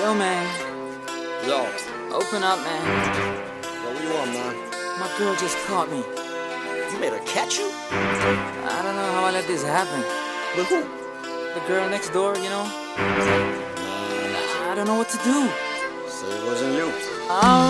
Yo, man. Yo, Open up, man. yo, what you want, man? My girl just caught me. You made her catch you? I don't know how I let this happen. With who? The girl next door, you know? I don't know what to do. So it wasn't you. Alright.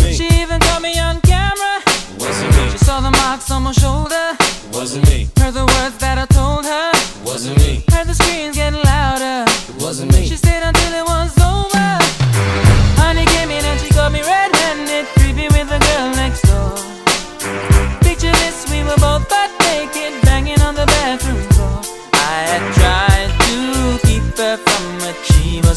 me,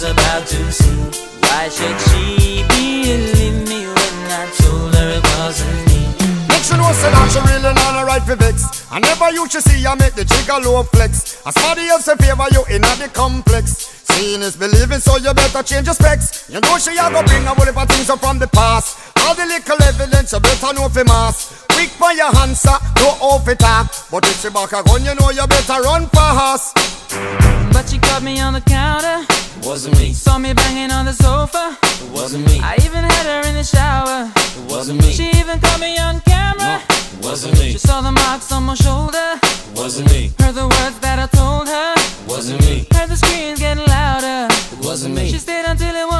about to see. Why should she believe me when I told her it wasn't me? Make know say that she really not a right for vex. I never you should see her make the trigger low flex. As somebody else in favor you in the complex. Seeing is believing, so you better change your specs. You know she a go bring a whole heap of things up from the past. All the little evidence you better know for mass. Quick for your answer, no off it talk. But if she back a gun, you know you better run fast. But she caught me on the counter, wasn't me, saw me banging on the sofa. It wasn't me, I even had her in the shower. It wasn't me, She even caught me on camera. wasn't me, She saw the marks on my shoulder. wasn't me, Heard the words that I told her. wasn't me, Heard the screams getting louder. wasn't me She stayed until it was